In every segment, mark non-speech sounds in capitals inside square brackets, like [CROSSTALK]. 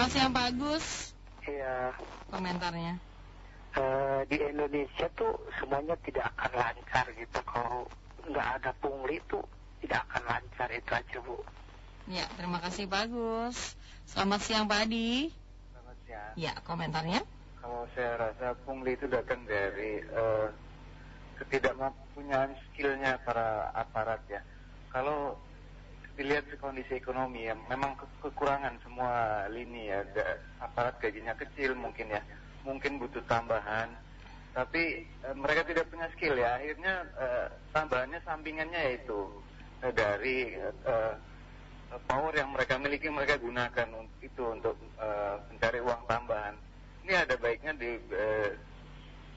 Selamat siang Pak Agus. Iya, Komentarnya. eh, di Indonesia tuh semuanya tidak akan lancar gitu. Kalau nggak ada pungli tuh tidak akan lancar itu aja bu. Ya, terima kasih Pak Agus. Selamat siang Pak Adi. Selamat siang. Ya, komentarnya. Kalau saya rasa pungli itu datang dari eh, ketidakmampuan skillnya para aparat ya. Kalau dilihat di kondisi ekonomi ya, memang ke- kekurangan semua lini ya. Aparat gajinya kecil mungkin ya, mungkin butuh tambahan. Tapi eh, mereka tidak punya skill ya. Akhirnya eh, tambahannya sampingannya yaitu eh, dari eh, power yang mereka miliki mereka gunakan itu untuk eh, mencari uang tambahan. Ini ada baiknya di eh,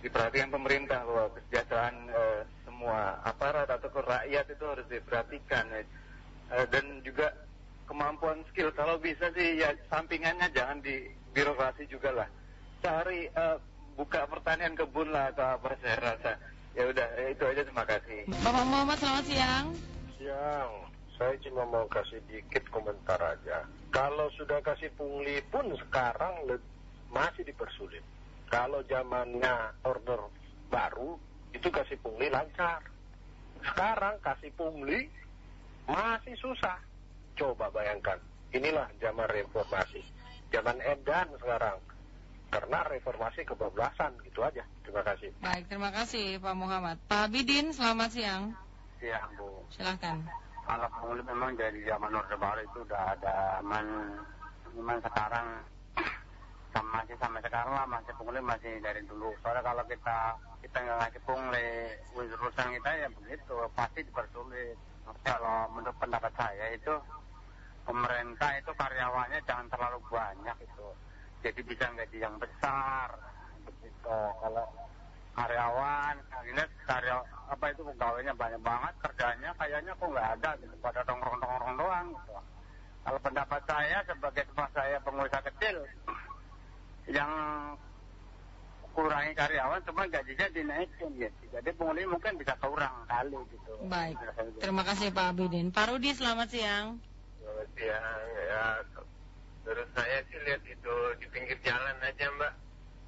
diperhatikan pemerintah bahwa kesejahteraan eh, semua aparat atau rakyat itu harus diperhatikan eh. Eh, dan juga kemampuan skill kalau bisa sih ya sampingannya jangan di birokrasi juga lah cari eh, buka pertanian kebun lah atau apa saya rasa ya udah eh, itu aja terima kasih Bapak Muhammad selamat siang. Siang, saya cuma mau kasih dikit komentar aja. Kalau sudah kasih pungli pun sekarang masih dipersulit. Kalau zamannya order baru, itu kasih pungli lancar. Sekarang kasih pungli masih susah. Coba bayangkan, inilah zaman reformasi. Zaman edan sekarang. Karena reformasi kebablasan, gitu aja. Terima kasih. Baik, terima kasih Pak Muhammad. Pak Bidin selamat siang. Siang Bu. Silahkan. Kalau pungli memang dari zaman Orde Baru itu udah ada aman. Cuman sekarang [CLEARS THROAT] sama masih sampai sekarang lah masih pungli masih dari dulu. Soalnya kalau kita kita nggak ngasih pungli urusan kita ya begitu pasti dipersulit. Kalau menurut pendapat saya itu pemerintah itu karyawannya jangan terlalu banyak itu. Jadi bisa gaji yang besar begitu. Kalau karyawan, lihat karya apa itu pegawainya banyak banget kerjanya kayaknya kok nggak ada gitu pada nongkrong-nongkrong doang gitu. Kalau pendapat saya sebagai tempat saya pengusaha kecil yang kurangi karyawan cuma gajinya dinaikin gitu. Jadi pungli mungkin bisa kurang kali gitu. Baik. Terima kasih Pak Bidin. Pak Rudi selamat siang. Selamat siang. Ya, menurut saya sih lihat itu di pinggir jalan aja mbak.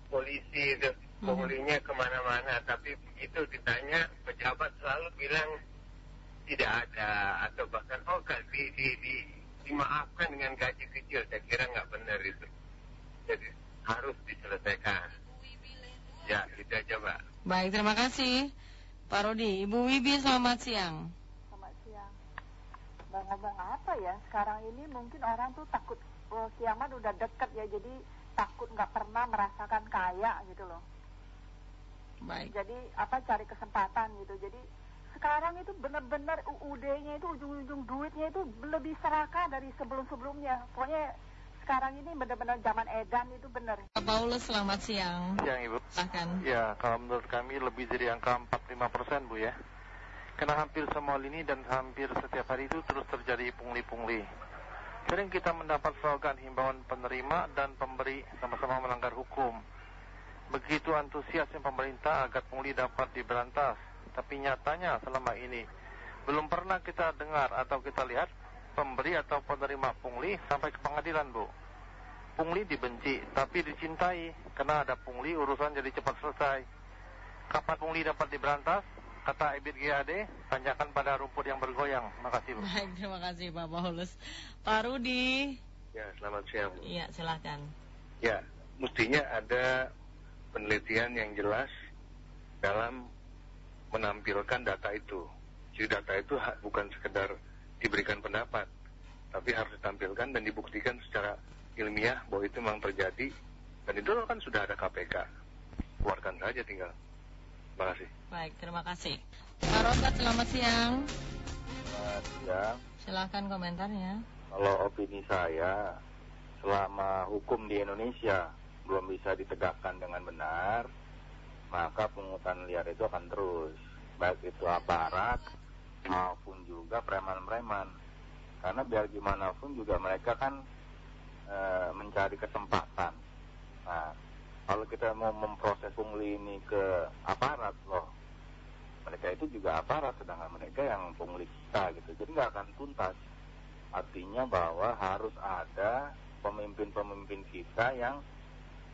Polisi itu pengulinya ke mana-mana. Tapi begitu ditanya pejabat selalu bilang tidak ada atau bahkan oh di, di, di, dimaafkan dengan gaji kecil. Saya kira nggak benar itu. Jadi harus diselesaikan. Ya, itu aja mbak. Baik, terima kasih. Pak Rudi, Ibu Wibi selamat siang. Selamat siang. Bang-bang apa ya? Sekarang ini mungkin orang tuh takut oh, kiamat udah deket ya, jadi takut nggak pernah merasakan kaya gitu loh. Baik. Jadi apa cari kesempatan gitu. Jadi sekarang itu benar-benar UUD-nya itu ujung-ujung duitnya itu lebih serakah dari sebelum-sebelumnya. Pokoknya sekarang ini benar-benar zaman edan itu benar. Pak Paulus selamat siang. Siang Ibu. Silahkan. Ya, kalau menurut kami lebih dari angka 45 persen, Bu ya. Karena hampir semua lini dan hampir setiap hari itu terus terjadi pungli-pungli. Sering kita mendapat slogan himbauan penerima dan pemberi sama-sama melanggar hukum. Begitu antusiasnya pemerintah agar pungli dapat diberantas. Tapi nyatanya selama ini belum pernah kita dengar atau kita lihat pemberi atau penerima pungli sampai ke pengadilan, Bu. Pungli dibenci, tapi dicintai. Karena ada pungli, urusan jadi cepat selesai. Kapan pungli dapat diberantas? Kata Ebit GAD, tanyakan pada rumput yang bergoyang. Makasih, Bu. Baik, terima kasih Pak Paulus. Pak Rudi. Ya, selamat siang. Bu. Iya, silahkan. Ya, mestinya ada penelitian yang jelas dalam menampilkan data itu. Jadi data itu bukan sekedar diberikan pendapat, tapi harus ditampilkan dan dibuktikan secara ilmiah bahwa itu memang terjadi. Dan itu kan sudah ada KPK. Keluarkan saja tinggal. Terima kasih. Baik, terima kasih. Pak Rosat selamat siang. Ya, Silahkan komentarnya. kalau opini saya, selama hukum di Indonesia belum bisa ditegakkan dengan benar, maka pungutan liar itu akan terus. Baik itu aparat maupun juga preman-preman. Karena biar gimana pun juga mereka kan e, mencari kesempatan. Nah, kalau kita mau memproses pungli ini ke aparat loh, mereka itu juga aparat, sedangkan mereka yang pungli kita gitu. Jadi nggak akan tuntas. Artinya bahwa harus ada pemimpin-pemimpin kita yang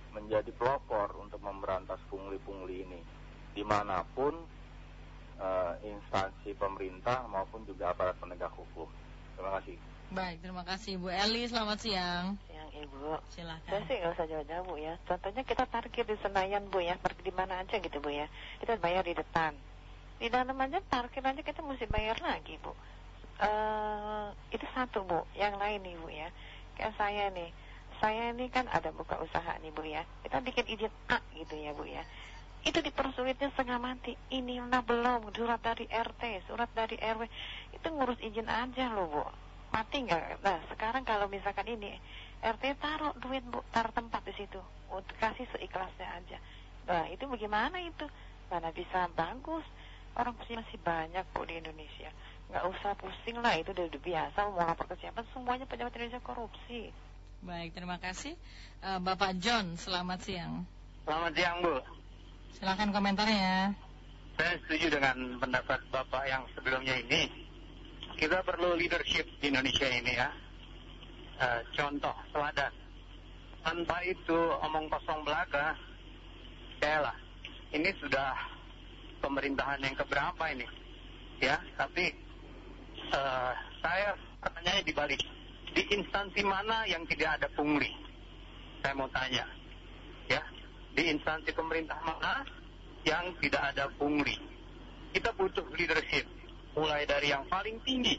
menjadi pelopor untuk memberantas pungli-pungli ini di mana pun uh, instansi pemerintah maupun juga aparat penegak hukum. Terima kasih. Baik, terima kasih Bu Eli. Selamat siang. Siang Ibu. Silahkan. Saya sih nggak usah jauh-jauh Bu ya. Contohnya kita parkir di Senayan Bu ya, parkir di mana aja gitu Bu ya. Kita bayar di depan. Di dalam aja parkir aja kita mesti bayar lagi Bu. Uh, itu satu Bu. Yang lain nih Bu ya. Kayak saya nih. Saya ini kan ada buka usaha nih Bu ya. Kita bikin izin A gitu ya Bu ya itu dipersulitnya setengah mati. Ini nah belum, surat dari RT, surat dari RW, itu ngurus izin aja loh bu. Mati nggak? Nah sekarang kalau misalkan ini RT taruh duit bu, taruh tempat di situ, untuk kasih seikhlasnya aja. Nah itu bagaimana itu? Mana bisa bagus? Orang masih banyak bu di Indonesia. Nggak usah pusing lah, itu udah, udah biasa mau lapor ke siapa, semuanya pejabat Indonesia korupsi. Baik, terima kasih. Uh, Bapak John, selamat siang. Selamat siang Bu. Silahkan komentarnya. Saya setuju dengan pendapat Bapak yang sebelumnya ini. Kita perlu leadership di Indonesia ini ya. E, contoh, teladan. Tanpa itu omong kosong belaka, lah. Ini sudah pemerintahan yang keberapa ini? Ya, tapi e, saya pertanyaannya dibalik. Di instansi mana yang tidak ada pungli? Saya mau tanya. Ya, di instansi pemerintah mana yang tidak ada pungli. Kita butuh leadership, mulai dari yang paling tinggi,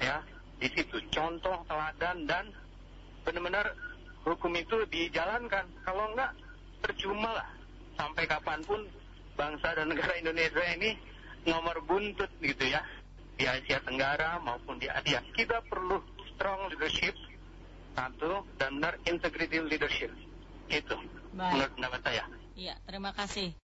ya, di situ contoh, teladan dan benar-benar hukum itu dijalankan. Kalau enggak, percuma lah. Sampai kapan pun bangsa dan negara Indonesia ini nomor buntut gitu ya di Asia Tenggara maupun di Asia. Kita perlu strong leadership satu dan benar integrity leadership itu Baik. menurut pendapat saya. Iya, terima kasih.